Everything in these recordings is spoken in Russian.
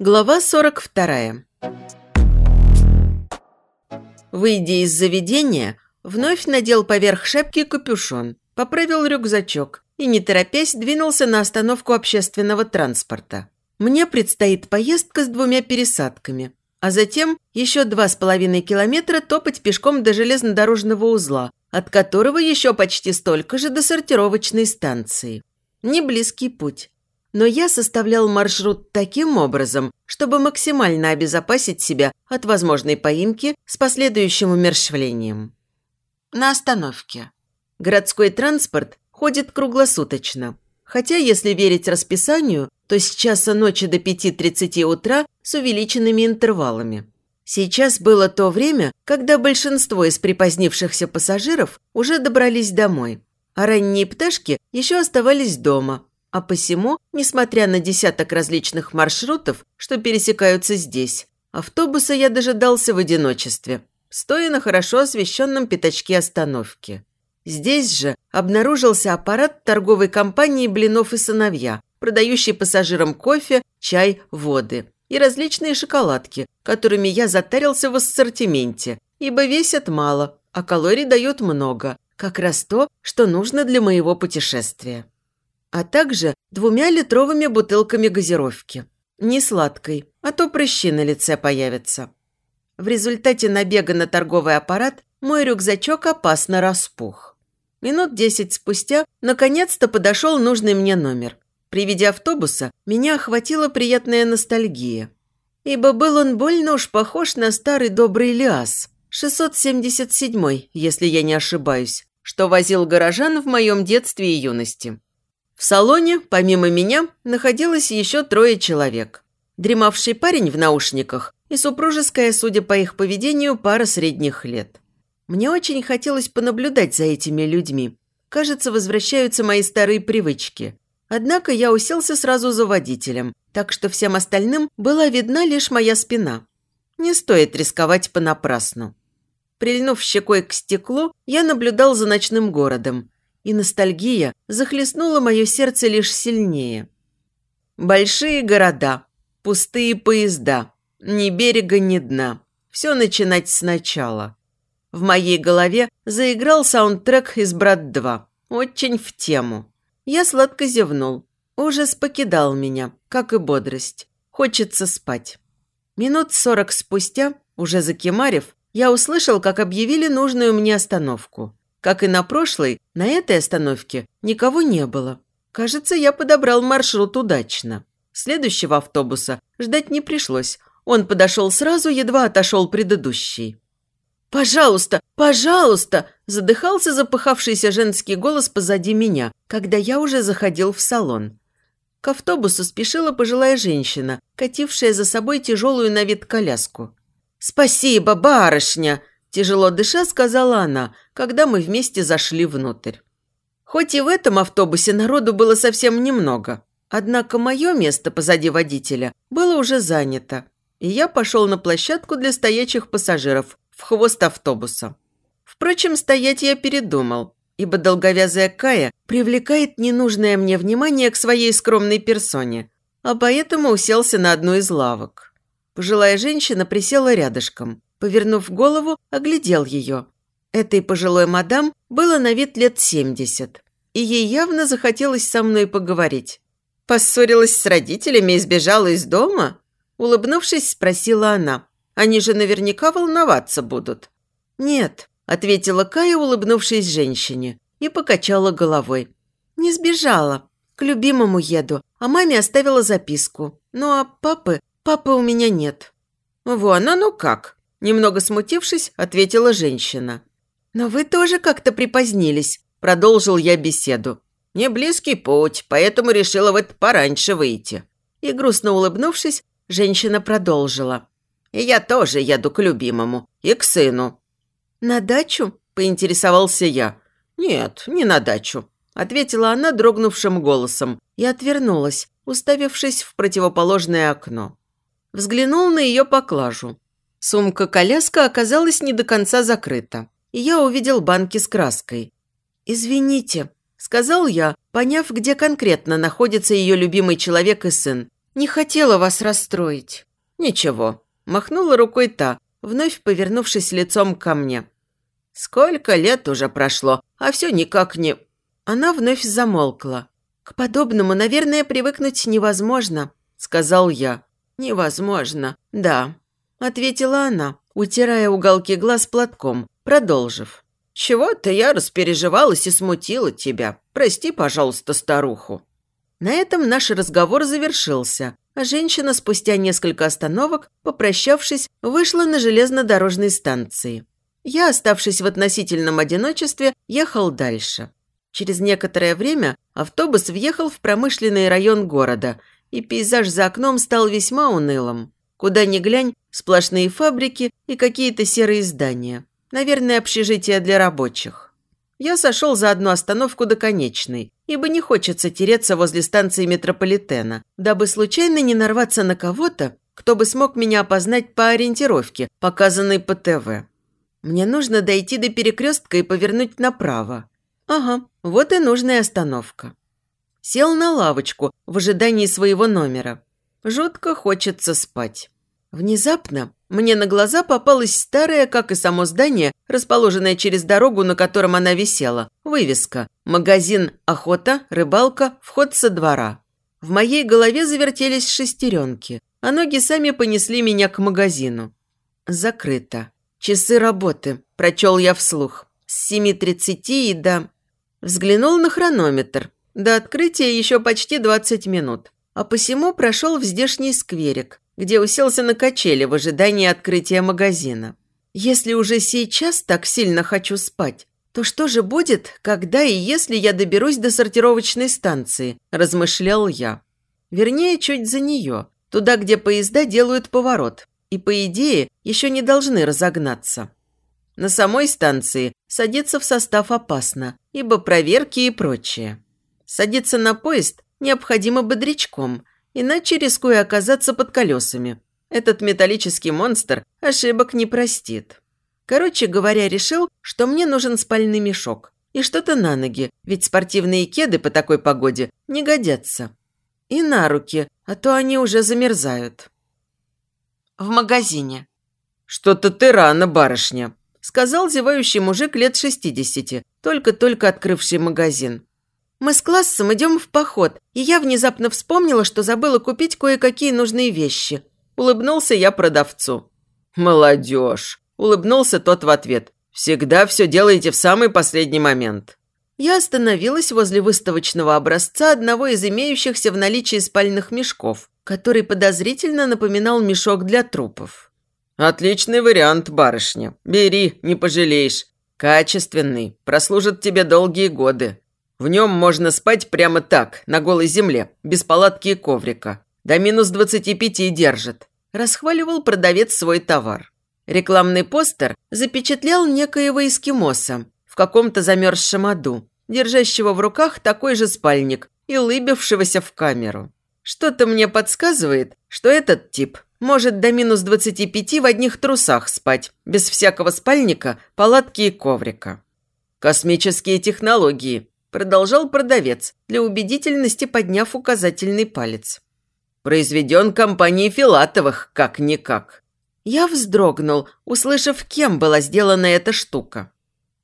Глава 42. Выйдя из заведения, вновь надел поверх шапки капюшон, поправил рюкзачок и, не торопясь, двинулся на остановку общественного транспорта. Мне предстоит поездка с двумя пересадками, а затем еще два с половиной километра топать пешком до железнодорожного узла, от которого еще почти столько же до сортировочной станции. Не близкий путь. Но я составлял маршрут таким образом, чтобы максимально обезопасить себя от возможной поимки с последующим умерщвлением. На остановке. Городской транспорт ходит круглосуточно. Хотя, если верить расписанию, то с часа ночи до 5.30 утра с увеличенными интервалами. Сейчас было то время, когда большинство из припозднившихся пассажиров уже добрались домой, а ранние пташки еще оставались дома, а посему, несмотря на десяток различных маршрутов, что пересекаются здесь, автобуса я дожидался в одиночестве, стоя на хорошо освещенном пятачке остановки. Здесь же обнаружился аппарат торговой компании «Блинов и сыновья», продающий пассажирам кофе, чай, воды и различные шоколадки, которыми я затарился в ассортименте, ибо весят мало, а калорий дают много, как раз то, что нужно для моего путешествия а также двумя литровыми бутылками газировки. Не сладкой, а то прыщи на лице появятся. В результате набега на торговый аппарат мой рюкзачок опасно распух. Минут десять спустя наконец-то подошел нужный мне номер. При виде автобуса меня охватила приятная ностальгия. Ибо был он больно уж похож на старый добрый Лиас, 677 если я не ошибаюсь, что возил горожан в моем детстве и юности. В салоне, помимо меня, находилось еще трое человек. Дремавший парень в наушниках и супружеская, судя по их поведению, пара средних лет. Мне очень хотелось понаблюдать за этими людьми. Кажется, возвращаются мои старые привычки. Однако я уселся сразу за водителем, так что всем остальным была видна лишь моя спина. Не стоит рисковать понапрасну. Прильнув щекой к стеклу, я наблюдал за ночным городом – и ностальгия захлестнула мое сердце лишь сильнее. Большие города, пустые поезда, ни берега, ни дна. Все начинать сначала. В моей голове заиграл саундтрек из «Брат 2». Очень в тему. Я сладко зевнул. Ужас покидал меня, как и бодрость. Хочется спать. Минут сорок спустя, уже закимарив, я услышал, как объявили нужную мне остановку. Как и на прошлой, на этой остановке никого не было. Кажется, я подобрал маршрут удачно. Следующего автобуса ждать не пришлось. Он подошел сразу, едва отошел предыдущий. «Пожалуйста, пожалуйста!» – задыхался запыхавшийся женский голос позади меня, когда я уже заходил в салон. К автобусу спешила пожилая женщина, катившая за собой тяжелую на вид коляску. «Спасибо, барышня!» Тяжело дыша, сказала она, когда мы вместе зашли внутрь. Хоть и в этом автобусе народу было совсем немного, однако мое место позади водителя было уже занято, и я пошел на площадку для стоячих пассажиров в хвост автобуса. Впрочем, стоять я передумал, ибо долговязая Кая привлекает ненужное мне внимание к своей скромной персоне, а поэтому уселся на одну из лавок. Пожилая женщина присела рядышком – Повернув голову, оглядел ее. Этой пожилой мадам было на вид лет семьдесят, и ей явно захотелось со мной поговорить. «Поссорилась с родителями и сбежала из дома?» Улыбнувшись, спросила она. «Они же наверняка волноваться будут». «Нет», – ответила Кая, улыбнувшись женщине, и покачала головой. «Не сбежала. К любимому еду, а маме оставила записку. Ну а папы, папы у меня нет». «Вон, а ну как?» Немного смутившись, ответила женщина. «Но вы тоже как-то припозднились», – продолжил я беседу. «Не близкий путь, поэтому решила вот пораньше выйти». И грустно улыбнувшись, женщина продолжила. «И я тоже еду к любимому и к сыну». «На дачу?» – поинтересовался я. «Нет, не на дачу», – ответила она дрогнувшим голосом и отвернулась, уставившись в противоположное окно. Взглянул на ее поклажу. Сумка-коляска оказалась не до конца закрыта, и я увидел банки с краской. «Извините», – сказал я, поняв, где конкретно находится ее любимый человек и сын. Не хотела вас расстроить». «Ничего», – махнула рукой та, вновь повернувшись лицом ко мне. «Сколько лет уже прошло, а все никак не...» Она вновь замолкла. «К подобному, наверное, привыкнуть невозможно», – сказал я. «Невозможно, да», – ответила она, утирая уголки глаз платком, продолжив. «Чего-то я распереживалась и смутила тебя. Прости, пожалуйста, старуху». На этом наш разговор завершился, а женщина спустя несколько остановок, попрощавшись, вышла на железнодорожной станции. Я, оставшись в относительном одиночестве, ехал дальше. Через некоторое время автобус въехал в промышленный район города, и пейзаж за окном стал весьма унылым. Куда ни глянь, сплошные фабрики и какие-то серые здания. Наверное, общежитие для рабочих. Я сошел за одну остановку до конечной, ибо не хочется тереться возле станции метрополитена, дабы случайно не нарваться на кого-то, кто бы смог меня опознать по ориентировке, показанной по ТВ. Мне нужно дойти до перекрестка и повернуть направо. Ага, вот и нужная остановка. Сел на лавочку в ожидании своего номера. Жутко хочется спать. Внезапно мне на глаза попалась старая, как и само здание, расположенная через дорогу, на котором она висела, вывеска «Магазин «Охота», «Рыбалка», «Вход со двора». В моей голове завертелись шестеренки, а ноги сами понесли меня к магазину. Закрыто. Часы работы, прочел я вслух. С 7.30 и до... Взглянул на хронометр. До открытия еще почти 20 минут. А посему прошел в здешний скверик, где уселся на качели в ожидании открытия магазина. Если уже сейчас так сильно хочу спать, то что же будет, когда и если я доберусь до сортировочной станции, размышлял я. Вернее, чуть за нее, туда, где поезда делают поворот, и, по идее, еще не должны разогнаться. На самой станции садиться в состав опасно, ибо проверки и прочее. Садиться на поезд необходимо бодрячком, иначе рискуя оказаться под колесами. Этот металлический монстр ошибок не простит. Короче говоря, решил, что мне нужен спальный мешок. И что-то на ноги, ведь спортивные кеды по такой погоде не годятся. И на руки, а то они уже замерзают. В магазине. «Что-то ты рано, барышня», – сказал зевающий мужик лет шестидесяти, только-только открывший магазин. Мы с классом идем в поход, и я внезапно вспомнила, что забыла купить кое-какие нужные вещи. Улыбнулся я продавцу. «Молодежь!» – улыбнулся тот в ответ. «Всегда все делаете в самый последний момент». Я остановилась возле выставочного образца одного из имеющихся в наличии спальных мешков, который подозрительно напоминал мешок для трупов. «Отличный вариант, барышня. Бери, не пожалеешь. Качественный, прослужит тебе долгие годы. В нем можно спать прямо так, на голой земле, без палатки и коврика. До минус 25 держит. Расхваливал продавец свой товар. Рекламный постер запечатлял некоего эскимоса в каком-то замерзшем аду, держащего в руках такой же спальник и улыбившегося в камеру. Что-то мне подсказывает, что этот тип может до минус 25 в одних трусах спать, без всякого спальника, палатки и коврика. Космические технологии, Продолжал продавец, для убедительности подняв указательный палец. Произведен компанией Филатовых, как-никак. Я вздрогнул, услышав, кем была сделана эта штука.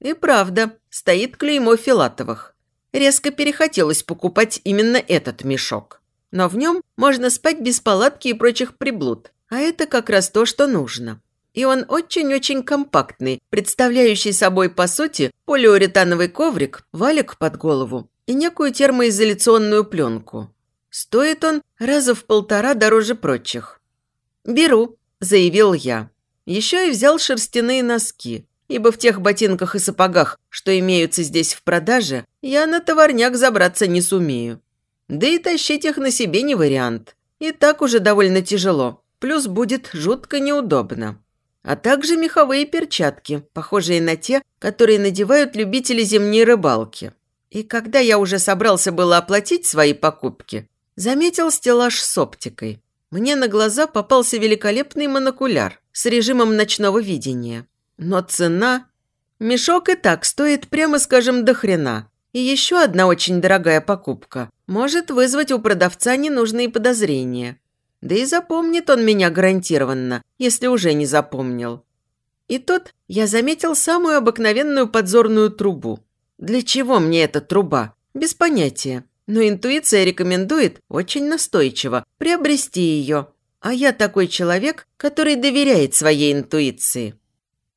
И правда, стоит клеймо Филатовых. Резко перехотелось покупать именно этот мешок. Но в нем можно спать без палатки и прочих приблуд. А это как раз то, что нужно и он очень-очень компактный, представляющий собой, по сути, полиуретановый коврик, валик под голову и некую термоизоляционную пленку. Стоит он раза в полтора дороже прочих. «Беру», – заявил я. Еще и взял шерстяные носки, ибо в тех ботинках и сапогах, что имеются здесь в продаже, я на товарняк забраться не сумею. Да и тащить их на себе не вариант. И так уже довольно тяжело, плюс будет жутко неудобно а также меховые перчатки, похожие на те, которые надевают любители зимней рыбалки. И когда я уже собрался было оплатить свои покупки, заметил стеллаж с оптикой. Мне на глаза попался великолепный монокуляр с режимом ночного видения. Но цена... Мешок и так стоит, прямо скажем, до хрена. И еще одна очень дорогая покупка может вызвать у продавца ненужные подозрения. Да и запомнит он меня гарантированно, если уже не запомнил. И тут я заметил самую обыкновенную подзорную трубу. Для чего мне эта труба? Без понятия. Но интуиция рекомендует очень настойчиво приобрести ее. А я такой человек, который доверяет своей интуиции.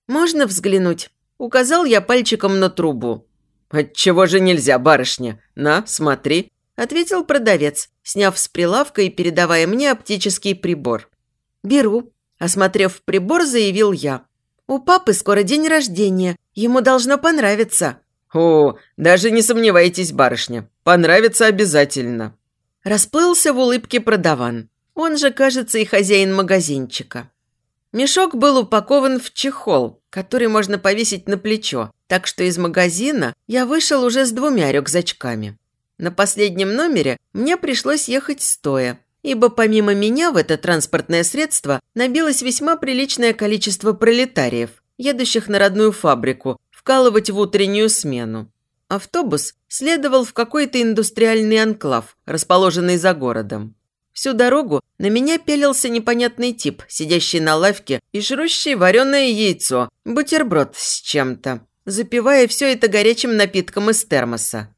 «Можно взглянуть?» Указал я пальчиком на трубу. «Отчего же нельзя, барышня? На, смотри!» Ответил продавец, сняв с прилавка и передавая мне оптический прибор. «Беру». Осмотрев прибор, заявил я. «У папы скоро день рождения. Ему должно понравиться». «О, даже не сомневайтесь, барышня. Понравится обязательно». Расплылся в улыбке продаван. Он же, кажется, и хозяин магазинчика. Мешок был упакован в чехол, который можно повесить на плечо, так что из магазина я вышел уже с двумя рюкзачками. На последнем номере мне пришлось ехать стоя, ибо помимо меня в это транспортное средство набилось весьма приличное количество пролетариев, едущих на родную фабрику, вкалывать в утреннюю смену. Автобус следовал в какой-то индустриальный анклав, расположенный за городом. Всю дорогу на меня пелился непонятный тип, сидящий на лавке и жрущий вареное яйцо, бутерброд с чем-то, запивая все это горячим напитком из термоса.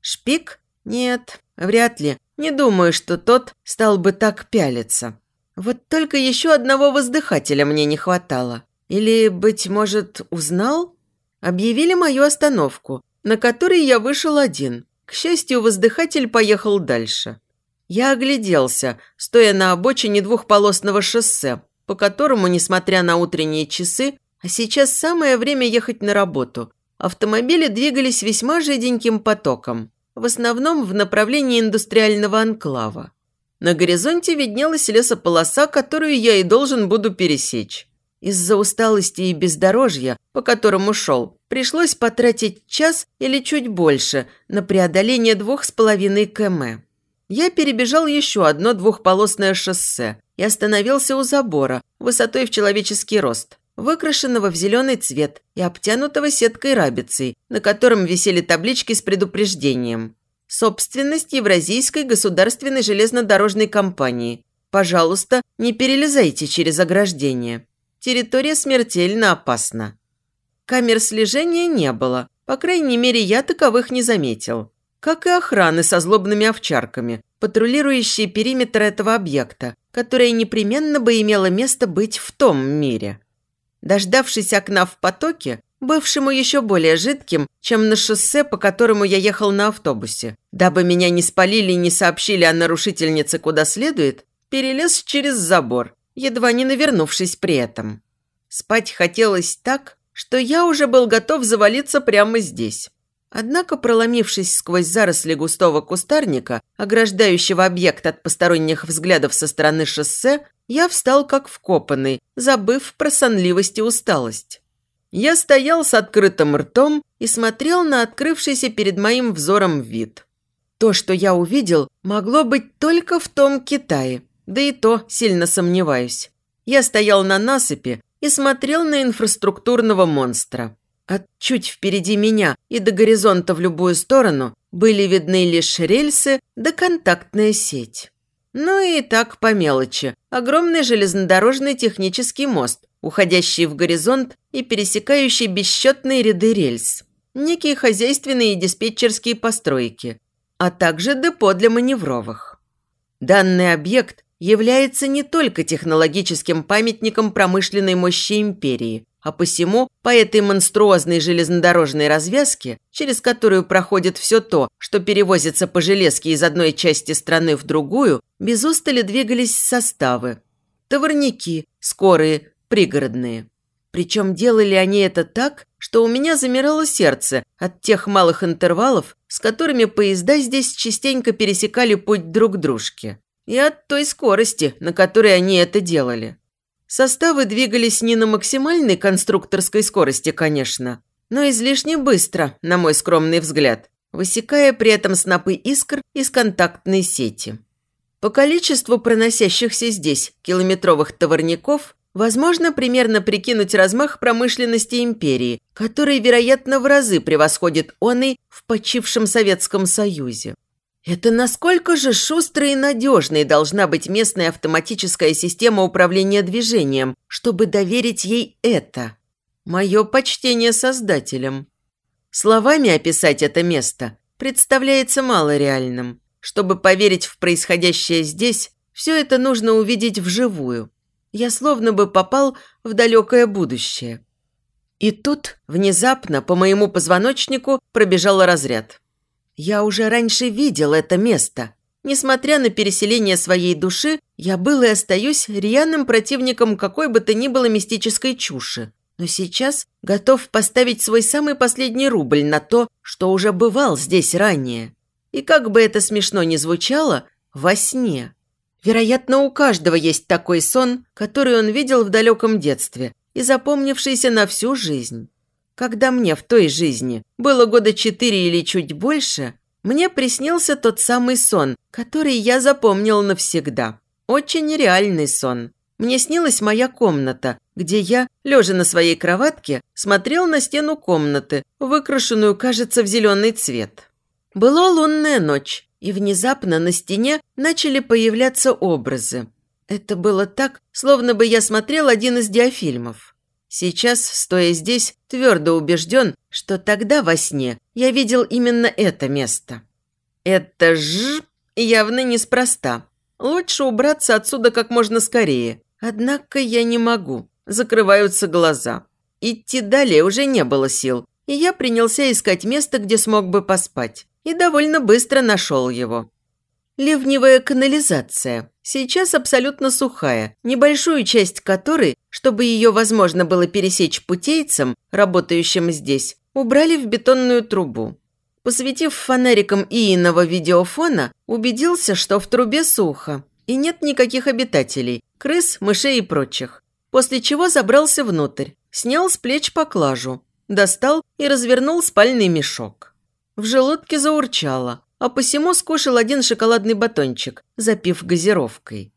Шпик? Нет, вряд ли. Не думаю, что тот стал бы так пялиться. Вот только еще одного воздыхателя мне не хватало. Или, быть может, узнал? Объявили мою остановку, на которой я вышел один. К счастью, воздыхатель поехал дальше. Я огляделся, стоя на обочине двухполосного шоссе, по которому, несмотря на утренние часы, а сейчас самое время ехать на работу, автомобили двигались весьма жиденьким потоком, в основном в направлении индустриального анклава. На горизонте виднелась лесополоса, которую я и должен буду пересечь. Из-за усталости и бездорожья, по которому шел, пришлось потратить час или чуть больше на преодоление двух с половиной км. Я перебежал еще одно двухполосное шоссе и остановился у забора, высотой в человеческий рост, выкрашенного в зеленый цвет и обтянутого сеткой рабицей, на котором висели таблички с предупреждением. Собственность Евразийской государственной железнодорожной компании. Пожалуйста, не перелезайте через ограждение. Территория смертельно опасна. Камер слежения не было. По крайней мере, я таковых не заметил. Как и охраны со злобными овчарками, патрулирующие периметр этого объекта, которое непременно бы имело место быть в том мире. Дождавшись окна в потоке, бывшему еще более жидким, чем на шоссе, по которому я ехал на автобусе, дабы меня не спалили и не сообщили о нарушительнице куда следует, перелез через забор едва не навернувшись при этом. Спать хотелось так, что я уже был готов завалиться прямо здесь. Однако, проломившись сквозь заросли густого кустарника, ограждающего объект от посторонних взглядов со стороны шоссе, я встал как вкопанный, забыв про сонливость и усталость. Я стоял с открытым ртом и смотрел на открывшийся перед моим взором вид. То, что я увидел, могло быть только в том Китае – да и то сильно сомневаюсь. Я стоял на насыпи и смотрел на инфраструктурного монстра. А чуть впереди меня и до горизонта в любую сторону были видны лишь рельсы да контактная сеть. Ну и так по мелочи. Огромный железнодорожный технический мост, уходящий в горизонт и пересекающий бесчетные ряды рельс. Некие хозяйственные и диспетчерские постройки, а также депо для маневровых. Данный объект является не только технологическим памятником промышленной мощи империи, а посему по этой монструозной железнодорожной развязке, через которую проходит все то, что перевозится по железке из одной части страны в другую, без устали двигались составы. Товарники, скорые, пригородные. Причем делали они это так, что у меня замирало сердце от тех малых интервалов, с которыми поезда здесь частенько пересекали путь друг к дружке и от той скорости, на которой они это делали. Составы двигались не на максимальной конструкторской скорости, конечно, но излишне быстро, на мой скромный взгляд, высекая при этом снопы искр из контактной сети. По количеству проносящихся здесь километровых товарников возможно примерно прикинуть размах промышленности империи, который, вероятно, в разы превосходит он и в почившем Советском Союзе. Это насколько же шустрой и надежной должна быть местная автоматическая система управления движением, чтобы доверить ей это? Мое почтение создателям. Словами описать это место представляется малореальным. Чтобы поверить в происходящее здесь, все это нужно увидеть вживую. Я словно бы попал в далекое будущее. И тут внезапно по моему позвоночнику пробежал разряд. Я уже раньше видел это место. Несмотря на переселение своей души, я был и остаюсь рьяным противником какой бы то ни было мистической чуши. Но сейчас готов поставить свой самый последний рубль на то, что уже бывал здесь ранее. И как бы это смешно ни звучало, во сне. Вероятно, у каждого есть такой сон, который он видел в далеком детстве и запомнившийся на всю жизнь. Когда мне в той жизни было года четыре или чуть больше, мне приснился тот самый сон, который я запомнил навсегда. Очень реальный сон. Мне снилась моя комната, где я, лежа на своей кроватке, смотрел на стену комнаты, выкрашенную, кажется, в зеленый цвет. Была лунная ночь, и внезапно на стене начали появляться образы. Это было так, словно бы я смотрел один из диафильмов. Сейчас, стоя здесь, твердо убежден, что тогда во сне я видел именно это место. Это ж явно неспроста. Лучше убраться отсюда как можно скорее. Однако я не могу. Закрываются глаза. Идти далее уже не было сил, и я принялся искать место, где смог бы поспать. И довольно быстро нашел его. Ливневая канализация. Сейчас абсолютно сухая, небольшую часть которой, чтобы ее возможно было пересечь путейцам, работающим здесь, убрали в бетонную трубу. Посветив фонариком Ииного видеофона, убедился, что в трубе сухо и нет никаких обитателей, крыс, мышей и прочих. После чего забрался внутрь, снял с плеч поклажу, достал и развернул спальный мешок. В желудке заурчало, а посему скушал один шоколадный батончик, запив газировкой.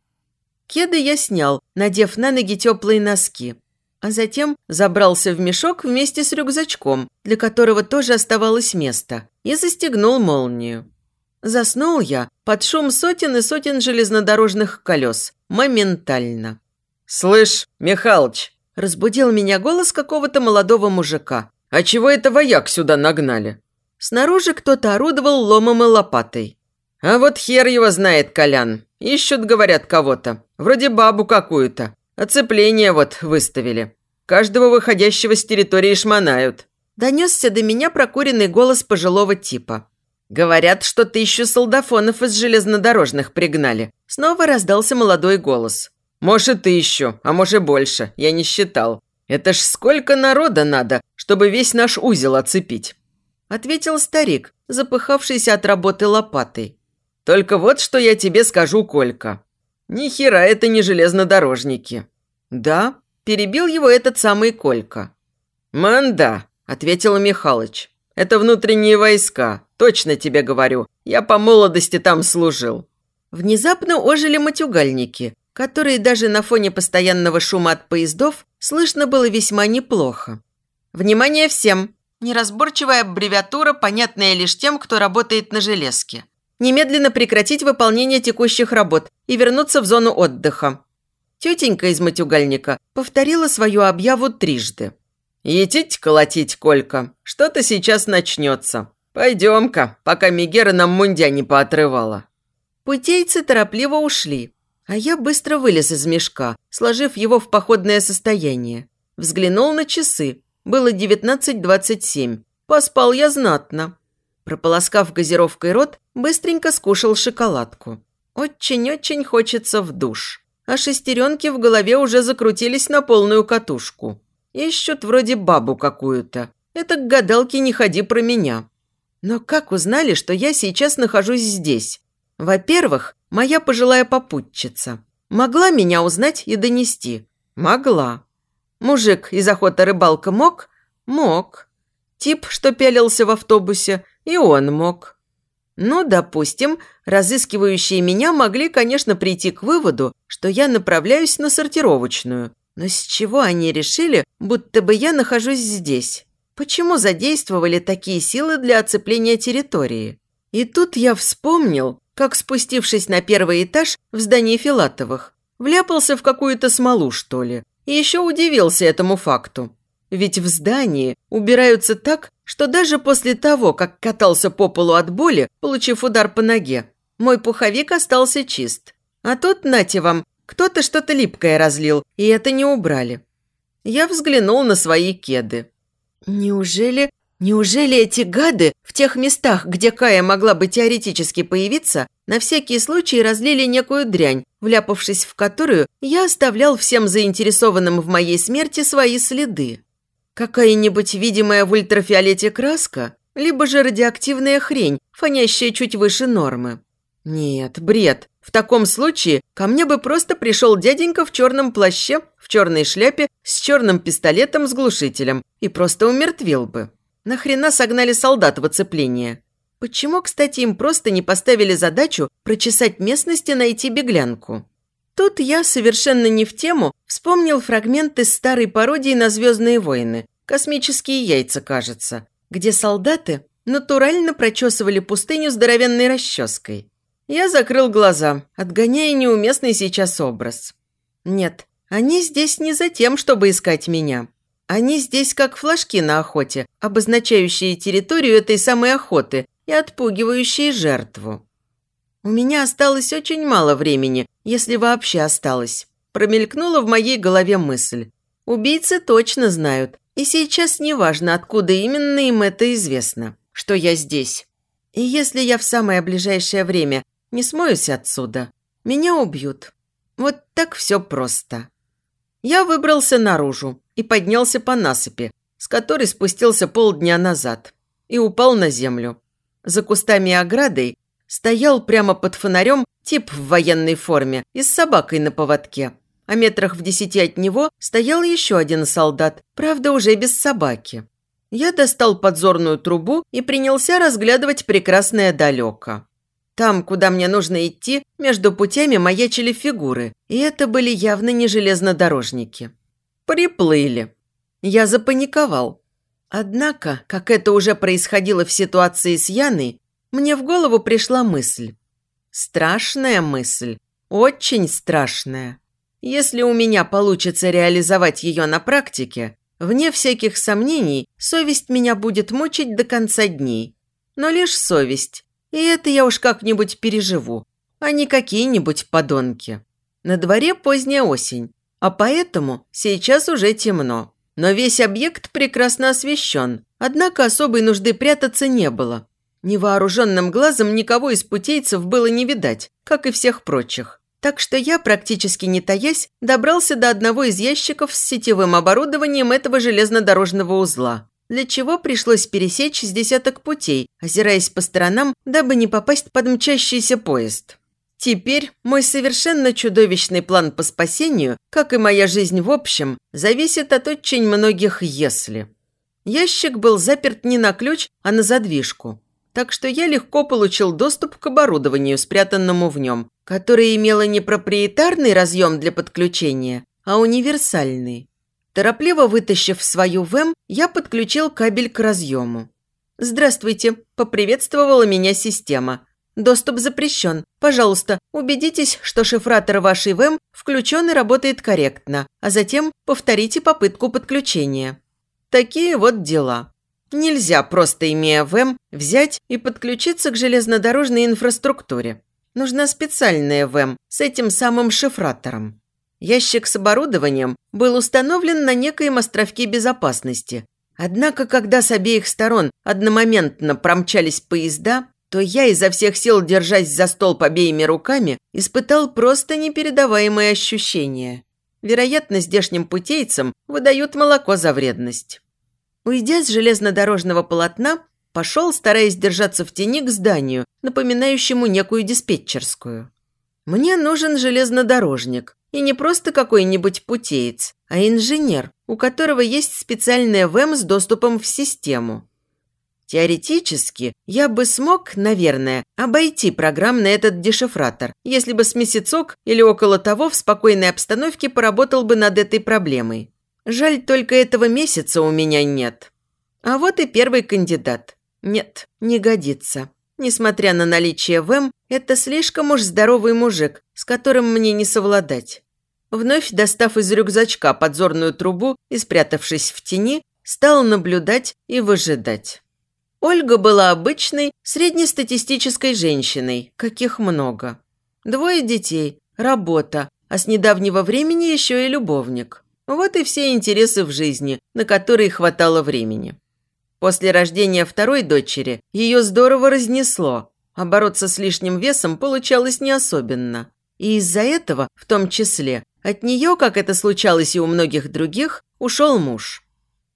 Кеды я снял, надев на ноги теплые носки, а затем забрался в мешок вместе с рюкзачком, для которого тоже оставалось место, и застегнул молнию. Заснул я под шум сотен и сотен железнодорожных колес. Моментально. «Слышь, Михалыч!» – разбудил меня голос какого-то молодого мужика. «А чего это вояк сюда нагнали?» Снаружи кто-то орудовал ломом и лопатой. «А вот хер его знает, Колян. Ищут, говорят, кого-то. Вроде бабу какую-то. Оцепление вот выставили. Каждого выходящего с территории шмонают». Донесся до меня прокуренный голос пожилого типа. «Говорят, что тысячу солдафонов из железнодорожных пригнали». Снова раздался молодой голос. «Может, тысячу, а может, больше. Я не считал. Это ж сколько народа надо, чтобы весь наш узел оцепить ответил старик, запыхавшийся от работы лопатой. «Только вот что я тебе скажу, Колька. Ни хера это не железнодорожники». «Да?» – перебил его этот самый Колька. «Манда», – ответил Михалыч. «Это внутренние войска, точно тебе говорю. Я по молодости там служил». Внезапно ожили матюгальники, которые даже на фоне постоянного шума от поездов слышно было весьма неплохо. «Внимание всем!» Неразборчивая аббревиатура, понятная лишь тем, кто работает на железке. Немедленно прекратить выполнение текущих работ и вернуться в зону отдыха. Тетенька из матюгальника повторила свою объяву трижды. «Етить колотить, Колька, что-то сейчас начнется. Пойдем-ка, пока Мегера нам мундя не поотрывала». Путейцы торопливо ушли, а я быстро вылез из мешка, сложив его в походное состояние. Взглянул на часы. Было 19.27. Поспал я знатно. Прополоскав газировкой рот, быстренько скушал шоколадку. Очень-очень хочется в душ. А шестеренки в голове уже закрутились на полную катушку. Ищут вроде бабу какую-то. Это к гадалке не ходи про меня. Но как узнали, что я сейчас нахожусь здесь? Во-первых, моя пожилая попутчица. Могла меня узнать и донести. Могла. Мужик из охота рыбалка мог? Мог. Тип, что пялился в автобусе, и он мог. Ну, допустим, разыскивающие меня могли, конечно, прийти к выводу, что я направляюсь на сортировочную. Но с чего они решили, будто бы я нахожусь здесь? Почему задействовали такие силы для оцепления территории? И тут я вспомнил, как, спустившись на первый этаж в здании Филатовых, вляпался в какую-то смолу, что ли, и еще удивился этому факту. Ведь в здании убираются так, что даже после того, как катался по полу от боли, получив удар по ноге, мой пуховик остался чист. А тут, нате вам, кто-то что-то липкое разлил, и это не убрали. Я взглянул на свои кеды. Неужели Неужели эти гады в тех местах, где Кая могла бы теоретически появиться, на всякий случай разлили некую дрянь, вляпавшись в которую я оставлял всем заинтересованным в моей смерти свои следы? Какая-нибудь видимая в ультрафиолете краска, либо же радиоактивная хрень, фонящая чуть выше нормы? Нет, бред. В таком случае ко мне бы просто пришел дяденька в черном плаще, в черной шляпе, с черным пистолетом с глушителем и просто умертвил бы. Нахрена согнали солдат в оцепление? Почему, кстати, им просто не поставили задачу прочесать местность и найти беглянку? Тут я, совершенно не в тему, вспомнил фрагмент из старой пародии на «Звездные войны». «Космические яйца», кажется, где солдаты натурально прочесывали пустыню здоровенной расческой. Я закрыл глаза, отгоняя неуместный сейчас образ. Нет, они здесь не за тем, чтобы искать меня. Они здесь как флажки на охоте, обозначающие территорию этой самой охоты и отпугивающие жертву. У меня осталось очень мало времени, если вообще осталось. Промелькнула в моей голове мысль. Убийцы точно знают, и сейчас неважно, откуда именно им это известно, что я здесь. И если я в самое ближайшее время не смоюсь отсюда, меня убьют. Вот так все просто. Я выбрался наружу и поднялся по насыпи, с которой спустился полдня назад, и упал на землю. За кустами и оградой стоял прямо под фонарем тип в военной форме и с собакой на поводке. А метрах в десяти от него стоял еще один солдат, правда, уже без собаки. Я достал подзорную трубу и принялся разглядывать прекрасное далеко. Там, куда мне нужно идти, между путями маячили фигуры, и это были явно не железнодорожники. Приплыли. Я запаниковал. Однако, как это уже происходило в ситуации с Яной, мне в голову пришла мысль. Страшная мысль. Очень страшная. Если у меня получится реализовать ее на практике, вне всяких сомнений, совесть меня будет мучить до конца дней. Но лишь совесть, и это я уж как-нибудь переживу, а не какие-нибудь подонки. На дворе поздняя осень, а поэтому сейчас уже темно. Но весь объект прекрасно освещен, однако особой нужды прятаться не было. Невооруженным глазом никого из путейцев было не видать, как и всех прочих. Так что я, практически не таясь, добрался до одного из ящиков с сетевым оборудованием этого железнодорожного узла для чего пришлось пересечь с десяток путей, озираясь по сторонам, дабы не попасть под мчащийся поезд. Теперь мой совершенно чудовищный план по спасению, как и моя жизнь в общем, зависит от очень многих «если». Ящик был заперт не на ключ, а на задвижку. Так что я легко получил доступ к оборудованию, спрятанному в нем, которое имело не проприетарный разъем для подключения, а универсальный. Торопливо вытащив свою ВЭМ, я подключил кабель к разъему. «Здравствуйте», – поприветствовала меня система. «Доступ запрещен. Пожалуйста, убедитесь, что шифратор вашей ВЭМ включен и работает корректно, а затем повторите попытку подключения». Такие вот дела. Нельзя, просто имея ВЭМ, взять и подключиться к железнодорожной инфраструктуре. Нужна специальная ВЭМ с этим самым шифратором. Ящик с оборудованием был установлен на некоем островке безопасности. Однако, когда с обеих сторон одномоментно промчались поезда, то я, изо всех сил держась за столб обеими руками, испытал просто непередаваемые ощущения. Вероятно, здешним путейцам выдают молоко за вредность. Уйдя с железнодорожного полотна, пошел, стараясь держаться в тени, к зданию, напоминающему некую диспетчерскую. Мне нужен железнодорожник, и не просто какой-нибудь путеец, а инженер, у которого есть специальная ВЭМ с доступом в систему. Теоретически, я бы смог, наверное, обойти программный этот дешифратор, если бы с месяцок или около того в спокойной обстановке поработал бы над этой проблемой. Жаль, только этого месяца у меня нет. А вот и первый кандидат. Нет, не годится. Несмотря на наличие ВЭМ, это слишком уж здоровый мужик, с которым мне не совладать. Вновь достав из рюкзачка подзорную трубу и спрятавшись в тени, стал наблюдать и выжидать. Ольга была обычной, среднестатистической женщиной, каких много. Двое детей, работа, а с недавнего времени еще и любовник. Вот и все интересы в жизни, на которые хватало времени. После рождения второй дочери ее здорово разнесло, а бороться с лишним весом получалось не особенно. И из-за этого, в том числе, от нее, как это случалось и у многих других, ушел муж.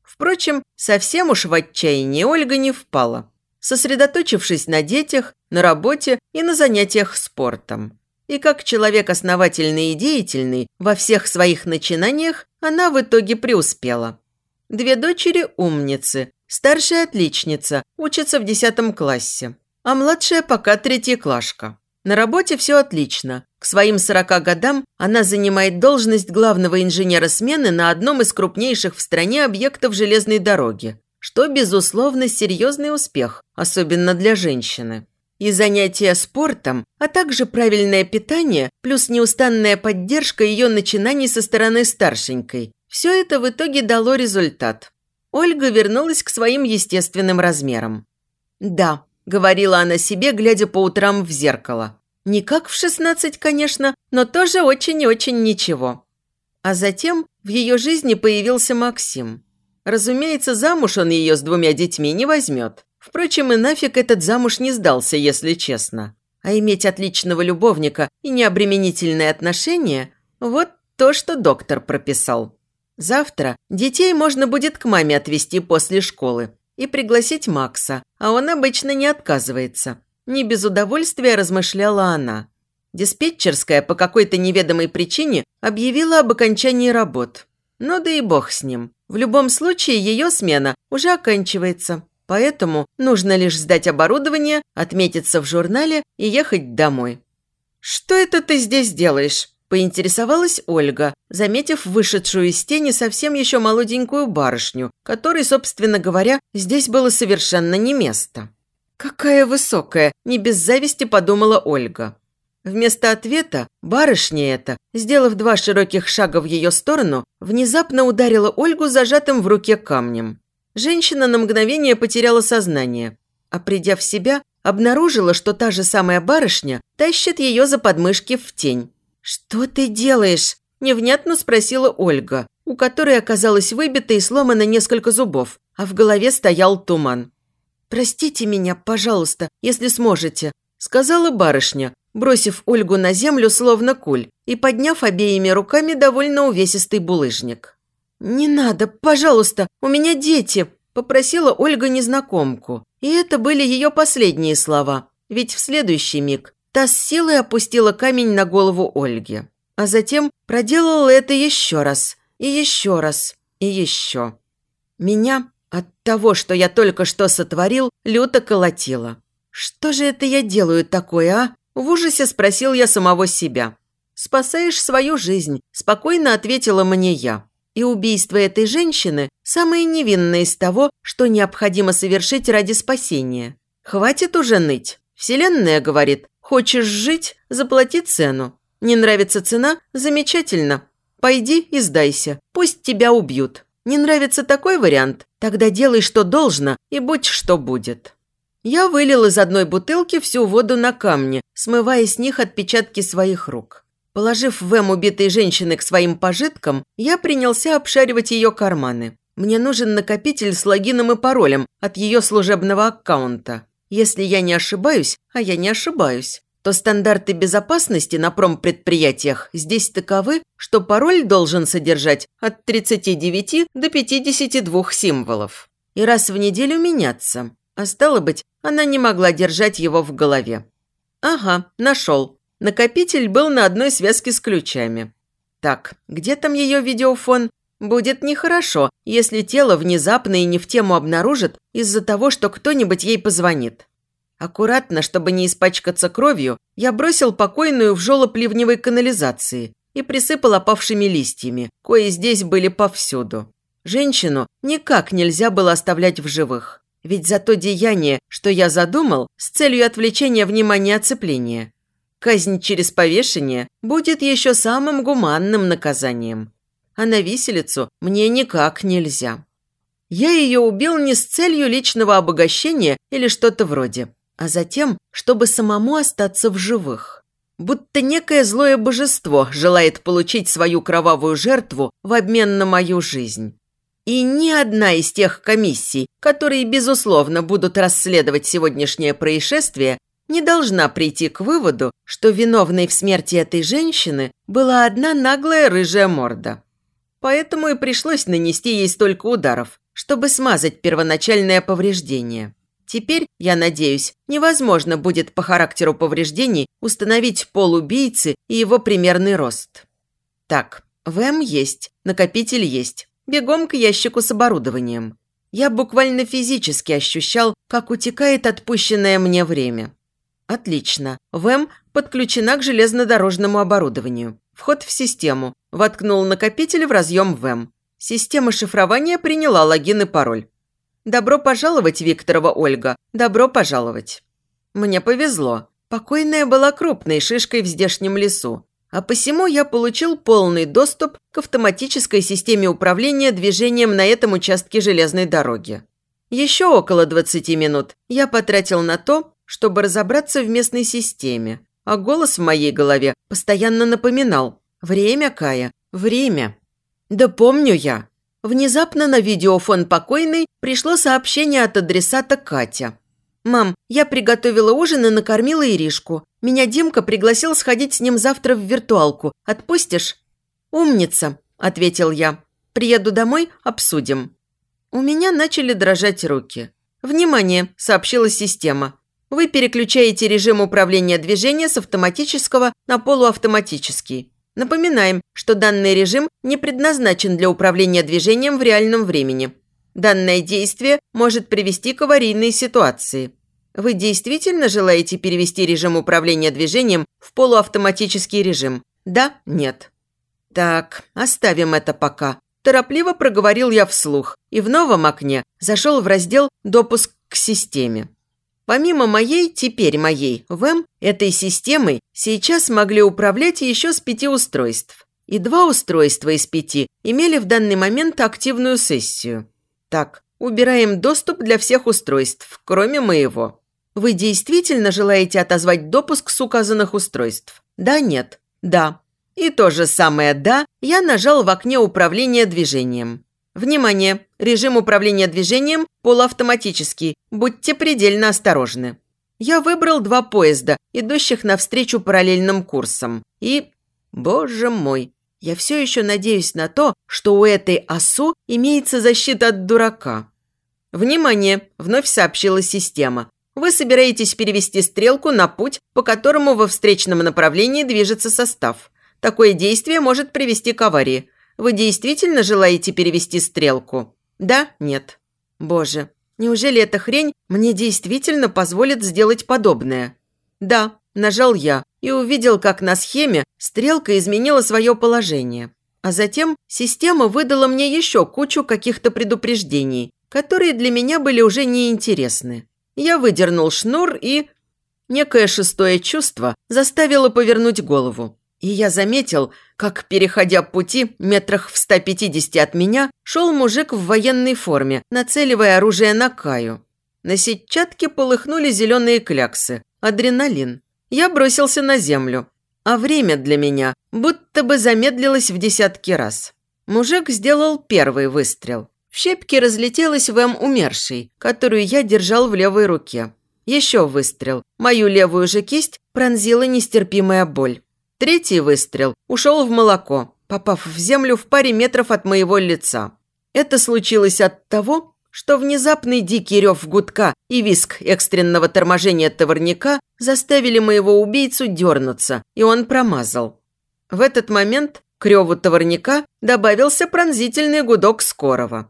Впрочем, совсем уж в отчаяние Ольга не впала, сосредоточившись на детях, на работе и на занятиях спортом. И как человек основательный и деятельный во всех своих начинаниях, она в итоге преуспела. Две дочери – умницы, старшая – отличница, учится в десятом классе, а младшая пока третьеклашка. На работе все отлично. К своим 40 годам она занимает должность главного инженера смены на одном из крупнейших в стране объектов железной дороги, что, безусловно, серьезный успех, особенно для женщины. И занятия спортом, а также правильное питание, плюс неустанная поддержка ее начинаний со стороны старшенькой – все это в итоге дало результат. Ольга вернулась к своим естественным размерам. Да, говорила она себе, глядя по утрам в зеркало. Не как в 16, конечно, но тоже очень и очень ничего. А затем в ее жизни появился Максим. Разумеется, замуж он ее с двумя детьми не возьмет. Впрочем, и нафиг этот замуж не сдался, если честно. А иметь отличного любовника и необременительные отношения – вот то, что доктор прописал. Завтра детей можно будет к маме отвезти после школы и пригласить Макса, а он обычно не отказывается. Не без удовольствия размышляла она. Диспетчерская по какой-то неведомой причине объявила об окончании работ. Ну да и бог с ним. В любом случае ее смена уже оканчивается. Поэтому нужно лишь сдать оборудование, отметиться в журнале и ехать домой. «Что это ты здесь делаешь?» Поинтересовалась Ольга, заметив вышедшую из тени совсем еще молоденькую барышню, которой, собственно говоря, здесь было совершенно не место. «Какая высокая!» – не без зависти подумала Ольга. Вместо ответа барышня эта, сделав два широких шага в ее сторону, внезапно ударила Ольгу зажатым в руке камнем. Женщина на мгновение потеряла сознание, а придя в себя, обнаружила, что та же самая барышня тащит ее за подмышки в тень. «Что ты делаешь?» – невнятно спросила Ольга, у которой оказалось выбито и сломано несколько зубов, а в голове стоял туман. «Простите меня, пожалуйста, если сможете», – сказала барышня, бросив Ольгу на землю словно куль и подняв обеими руками довольно увесистый булыжник. «Не надо, пожалуйста, у меня дети», – попросила Ольга незнакомку. И это были ее последние слова, ведь в следующий миг Та с силой опустила камень на голову Ольги. А затем проделала это еще раз, и еще раз, и еще. Меня от того, что я только что сотворил, люто колотило. «Что же это я делаю такое, а?» В ужасе спросил я самого себя. «Спасаешь свою жизнь», – спокойно ответила мне я. И убийство этой женщины – самое невинное из того, что необходимо совершить ради спасения. Хватит уже ныть. Вселенная говорит, Хочешь жить – заплати цену. Не нравится цена – замечательно. Пойди и сдайся, пусть тебя убьют. Не нравится такой вариант? Тогда делай, что должно, и будь, что будет. Я вылил из одной бутылки всю воду на камни, смывая с них отпечатки своих рук. Положив в Эм убитой женщины к своим пожиткам, я принялся обшаривать ее карманы. Мне нужен накопитель с логином и паролем от ее служебного аккаунта. Если я не ошибаюсь, а я не ошибаюсь, то стандарты безопасности на промпредприятиях здесь таковы, что пароль должен содержать от 39 до 52 символов. И раз в неделю меняться. А стало быть, она не могла держать его в голове. Ага, нашел. Накопитель был на одной связке с ключами. Так, где там ее видеофон? Будет нехорошо, если тело внезапно и не в тему обнаружит из-за того, что кто-нибудь ей позвонит. Аккуратно, чтобы не испачкаться кровью, я бросил покойную в жёлоб ливневой канализации и присыпал опавшими листьями, кои здесь были повсюду. Женщину никак нельзя было оставлять в живых. Ведь за то деяние, что я задумал, с целью отвлечения внимания оцепления, казнь через повешение будет еще самым гуманным наказанием. А на виселицу мне никак нельзя. Я ее убил не с целью личного обогащения или что-то вроде, а затем, чтобы самому остаться в живых. Будто некое злое божество желает получить свою кровавую жертву в обмен на мою жизнь. И ни одна из тех комиссий, которые, безусловно, будут расследовать сегодняшнее происшествие, не должна прийти к выводу, что виновной в смерти этой женщины была одна наглая рыжая морда. Поэтому и пришлось нанести ей столько ударов, чтобы смазать первоначальное повреждение. Теперь, я надеюсь, невозможно будет по характеру повреждений установить пол убийцы и его примерный рост. Так, ВМ есть, накопитель есть. Бегом к ящику с оборудованием. Я буквально физически ощущал, как утекает отпущенное мне время. Отлично. ВМ подключена к железнодорожному оборудованию. Вход в систему. Воткнул накопитель в разъем ВМ. Система шифрования приняла логин и пароль. «Добро пожаловать, Викторова Ольга. Добро пожаловать». Мне повезло. Покойная была крупной шишкой в здешнем лесу а посему я получил полный доступ к автоматической системе управления движением на этом участке железной дороги. Еще около 20 минут я потратил на то, чтобы разобраться в местной системе, а голос в моей голове постоянно напоминал «Время, Кая, время». Да помню я. Внезапно на видеофон покойной пришло сообщение от адресата Катя. «Мам, я приготовила ужин и накормила Иришку. Меня Димка пригласил сходить с ним завтра в виртуалку. Отпустишь?» «Умница», – ответил я. «Приеду домой, обсудим». У меня начали дрожать руки. «Внимание!» – сообщила система. «Вы переключаете режим управления движения с автоматического на полуавтоматический. Напоминаем, что данный режим не предназначен для управления движением в реальном времени. Данное действие может привести к аварийной ситуации. Вы действительно желаете перевести режим управления движением в полуавтоматический режим? Да? Нет? Так, оставим это пока. Торопливо проговорил я вслух и в новом окне зашел в раздел «Допуск к системе». Помимо моей, теперь моей, ВЭМ, этой системой сейчас могли управлять еще с пяти устройств. И два устройства из пяти имели в данный момент активную сессию. Так, убираем доступ для всех устройств, кроме моего. Вы действительно желаете отозвать допуск с указанных устройств? Да, нет? Да. И то же самое «да» я нажал в окне управления движением. Внимание! Режим управления движением полуавтоматический. Будьте предельно осторожны. Я выбрал два поезда, идущих навстречу параллельным курсам. И, боже мой, я все еще надеюсь на то, что у этой ОСУ имеется защита от дурака. Внимание! Вновь сообщила система. Вы собираетесь перевести стрелку на путь, по которому во встречном направлении движется состав. Такое действие может привести к аварии. Вы действительно желаете перевести стрелку? Да? Нет? Боже, неужели эта хрень мне действительно позволит сделать подобное? Да, нажал я и увидел, как на схеме стрелка изменила свое положение. А затем система выдала мне еще кучу каких-то предупреждений, которые для меня были уже неинтересны. Я выдернул шнур и... Некое шестое чувство заставило повернуть голову. И я заметил, как, переходя пути метрах в 150 от меня, шел мужик в военной форме, нацеливая оружие на Каю. На сетчатке полыхнули зеленые кляксы. Адреналин. Я бросился на землю. А время для меня будто бы замедлилось в десятки раз. Мужик сделал первый выстрел. В щепки разлетелась Вэм умершей, которую я держал в левой руке. Еще выстрел. Мою левую же кисть пронзила нестерпимая боль. Третий выстрел ушел в молоко, попав в землю в паре метров от моего лица. Это случилось от того, что внезапный дикий рев гудка и виск экстренного торможения товарника заставили моего убийцу дернуться, и он промазал. В этот момент к реву товарника добавился пронзительный гудок скорого.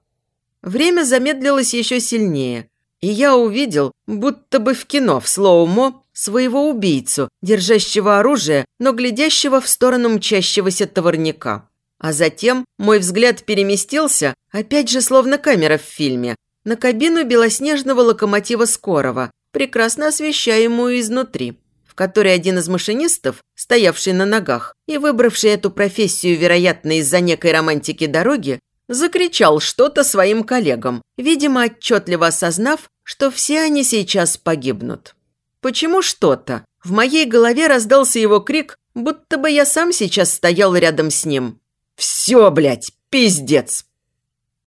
Время замедлилось еще сильнее, и я увидел, будто бы в кино в слоумо, своего убийцу, держащего оружие, но глядящего в сторону мчащегося товарника. А затем мой взгляд переместился, опять же словно камера в фильме, на кабину белоснежного локомотива скорого, прекрасно освещаемую изнутри, в которой один из машинистов, стоявший на ногах и выбравший эту профессию, вероятно, из-за некой романтики дороги, закричал что-то своим коллегам, видимо, отчетливо осознав, что все они сейчас погибнут. Почему что-то? В моей голове раздался его крик, будто бы я сам сейчас стоял рядом с ним. «Все, блядь, пиздец!